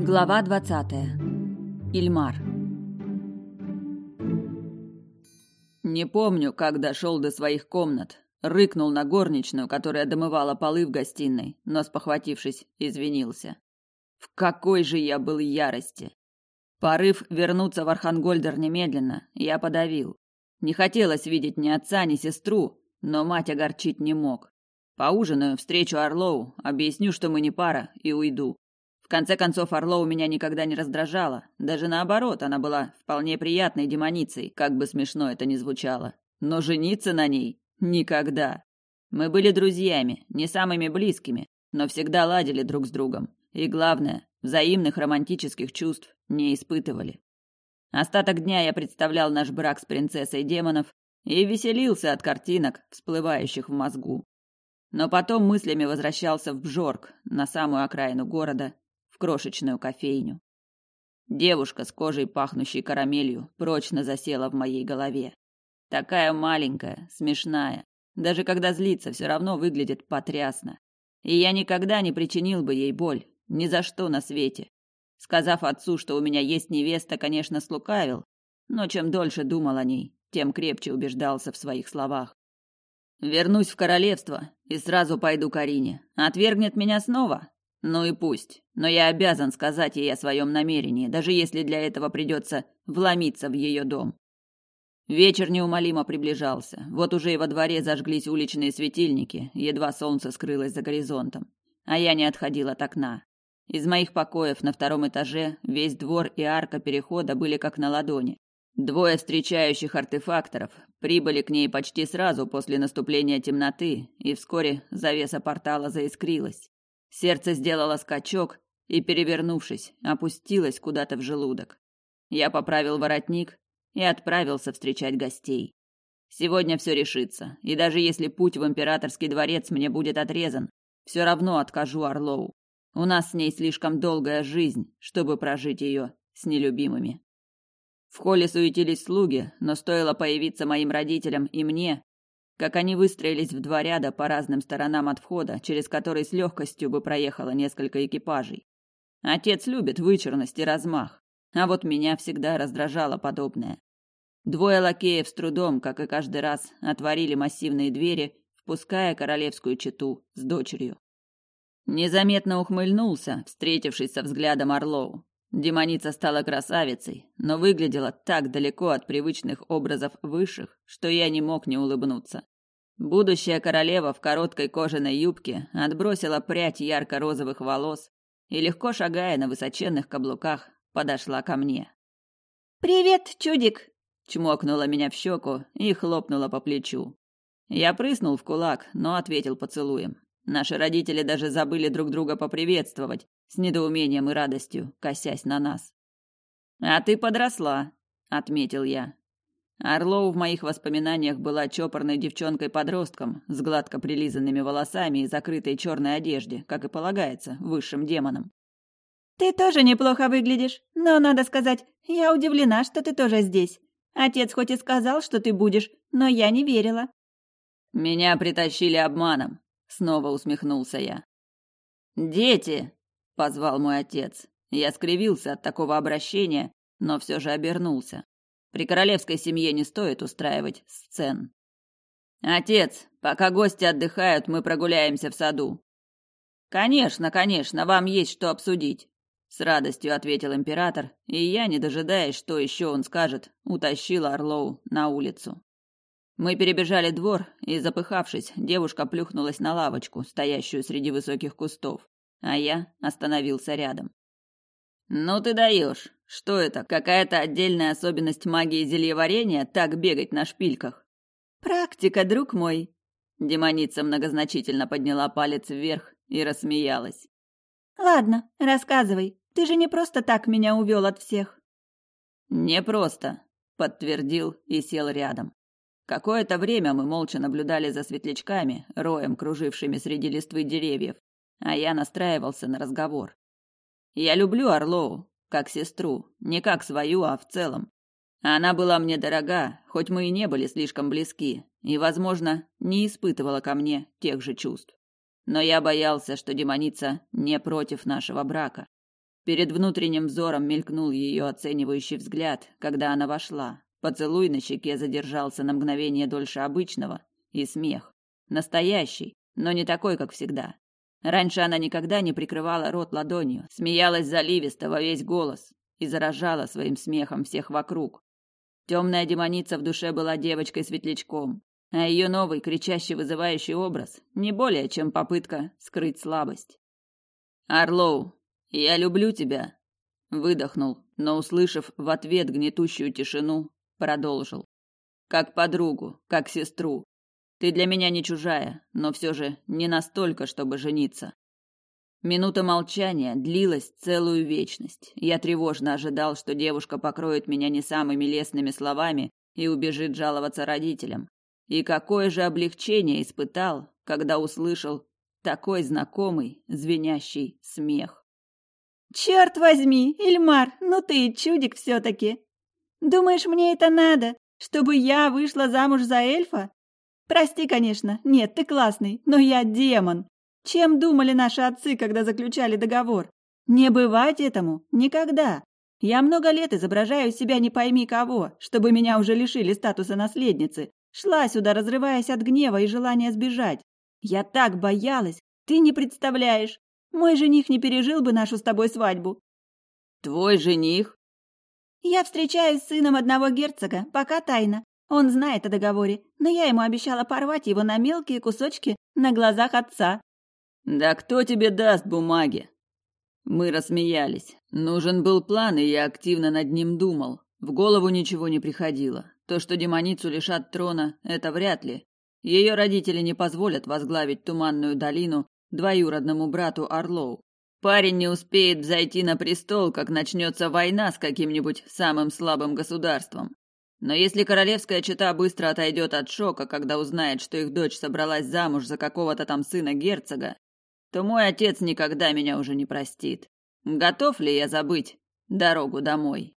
Глава 20. Ильмар. Не помню, как дошел до своих комнат. Рыкнул на горничную, которая домывала полы в гостиной, но, спохватившись, извинился. В какой же я был ярости! Порыв вернуться в Архангольдер немедленно я подавил. Не хотелось видеть ни отца, ни сестру, но мать огорчить не мог. Поужинаю, встречу Орлоу, объясню, что мы не пара, и уйду. В конце концов, Орлоу меня никогда не раздражала. Даже наоборот, она была вполне приятной демоницей, как бы смешно это ни звучало. Но жениться на ней никогда. Мы были друзьями, не самыми близкими, но всегда ладили друг с другом. И главное, взаимных романтических чувств не испытывали. Остаток дня я представлял наш брак с принцессой демонов и веселился от картинок, всплывающих в мозгу. Но потом мыслями возвращался в Бжорк, на самую окраину города, крошечную кофейню. Девушка с кожей, пахнущей карамелью, прочно засела в моей голове. Такая маленькая, смешная. Даже когда злится, все равно выглядит потрясно. И я никогда не причинил бы ей боль, ни за что на свете. Сказав отцу, что у меня есть невеста, конечно, слукавил, но чем дольше думал о ней, тем крепче убеждался в своих словах. Вернусь в королевство и сразу пойду к Арине. Отвергнет меня снова? Ну и пусть. Но я обязан сказать ей о своем намерении, даже если для этого придется вломиться в ее дом. Вечер неумолимо приближался. Вот уже и во дворе зажглись уличные светильники, едва солнце скрылось за горизонтом. А я не отходил от окна. Из моих покоев на втором этаже весь двор и арка перехода были как на ладони. Двое встречающих артефакторов прибыли к ней почти сразу после наступления темноты, и вскоре завеса портала заискрилась. Сердце сделало скачок и, перевернувшись, опустилось куда-то в желудок. Я поправил воротник и отправился встречать гостей. Сегодня все решится, и даже если путь в императорский дворец мне будет отрезан, все равно откажу Орлоу. У нас с ней слишком долгая жизнь, чтобы прожить ее с нелюбимыми. В холле суетились слуги, но стоило появиться моим родителям и мне, как они выстроились в два ряда по разным сторонам от входа, через который с легкостью бы проехало несколько экипажей. Отец любит вычурность и размах, а вот меня всегда раздражало подобное. Двое лакеев с трудом, как и каждый раз, отворили массивные двери, впуская королевскую чету с дочерью. Незаметно ухмыльнулся, встретившись со взглядом Орлоу. Демоница стала красавицей, но выглядела так далеко от привычных образов высших, что я не мог не улыбнуться. Будущая королева в короткой кожаной юбке отбросила прядь ярко-розовых волос и, легко шагая на высоченных каблуках, подошла ко мне. «Привет, чудик!» – чмокнула меня в щеку и хлопнула по плечу. Я прыснул в кулак, но ответил поцелуем. Наши родители даже забыли друг друга поприветствовать, с недоумением и радостью, косясь на нас. «А ты подросла», — отметил я. Орлоу в моих воспоминаниях была чопорной девчонкой-подростком с гладко прилизанными волосами и закрытой черной одежде, как и полагается высшим демонам. «Ты тоже неплохо выглядишь, но, надо сказать, я удивлена, что ты тоже здесь. Отец хоть и сказал, что ты будешь, но я не верила». «Меня притащили обманом», — снова усмехнулся я. «Дети!» позвал мой отец. Я скривился от такого обращения, но все же обернулся. При королевской семье не стоит устраивать сцен. Отец, пока гости отдыхают, мы прогуляемся в саду. Конечно, конечно, вам есть что обсудить, с радостью ответил император, и я, не дожидаясь, что еще он скажет, утащил Орлоу на улицу. Мы перебежали двор, и запыхавшись, девушка плюхнулась на лавочку, стоящую среди высоких кустов а я остановился рядом. «Ну ты даешь! Что это, какая-то отдельная особенность магии зельеварения так бегать на шпильках?» «Практика, друг мой!» Демоница многозначительно подняла палец вверх и рассмеялась. «Ладно, рассказывай. Ты же не просто так меня увел от всех». «Не просто», — подтвердил и сел рядом. Какое-то время мы молча наблюдали за светлячками, роем кружившими среди листвы деревьев, а я настраивался на разговор. Я люблю Орлоу, как сестру, не как свою, а в целом. Она была мне дорога, хоть мы и не были слишком близки, и, возможно, не испытывала ко мне тех же чувств. Но я боялся, что демоница не против нашего брака. Перед внутренним взором мелькнул ее оценивающий взгляд, когда она вошла. Поцелуй на щеке задержался на мгновение дольше обычного, и смех. Настоящий, но не такой, как всегда. Раньше она никогда не прикрывала рот ладонью, смеялась заливисто во весь голос и заражала своим смехом всех вокруг. Темная демоница в душе была девочкой-светлячком, а ее новый, кричащий, вызывающий образ не более, чем попытка скрыть слабость. «Орлоу, я люблю тебя», — выдохнул, но, услышав в ответ гнетущую тишину, продолжил. «Как подругу, как сестру, ты для меня не чужая, но все же не настолько, чтобы жениться. Минута молчания длилась целую вечность. Я тревожно ожидал, что девушка покроет меня не самыми лестными словами и убежит жаловаться родителям. И какое же облегчение испытал, когда услышал такой знакомый, звенящий смех. «Черт возьми, Ильмар, ну ты чудик все-таки! Думаешь, мне это надо, чтобы я вышла замуж за эльфа? Прости, конечно, нет, ты классный, но я демон. Чем думали наши отцы, когда заключали договор? Не бывать этому никогда. Я много лет изображаю себя не пойми кого, чтобы меня уже лишили статуса наследницы. Шла сюда, разрываясь от гнева и желания сбежать. Я так боялась, ты не представляешь. Мой жених не пережил бы нашу с тобой свадьбу. Твой жених? Я встречаюсь с сыном одного герцога, пока тайна. Он знает о договоре, но я ему обещала порвать его на мелкие кусочки на глазах отца. Да кто тебе даст бумаги? Мы рассмеялись. Нужен был план, и я активно над ним думал. В голову ничего не приходило. То, что демоницу лишат трона, это вряд ли. Ее родители не позволят возглавить Туманную долину двоюродному брату Орлоу. Парень не успеет взойти на престол, как начнется война с каким-нибудь самым слабым государством. Но если королевская чета быстро отойдет от шока, когда узнает, что их дочь собралась замуж за какого-то там сына герцога, то мой отец никогда меня уже не простит. Готов ли я забыть дорогу домой?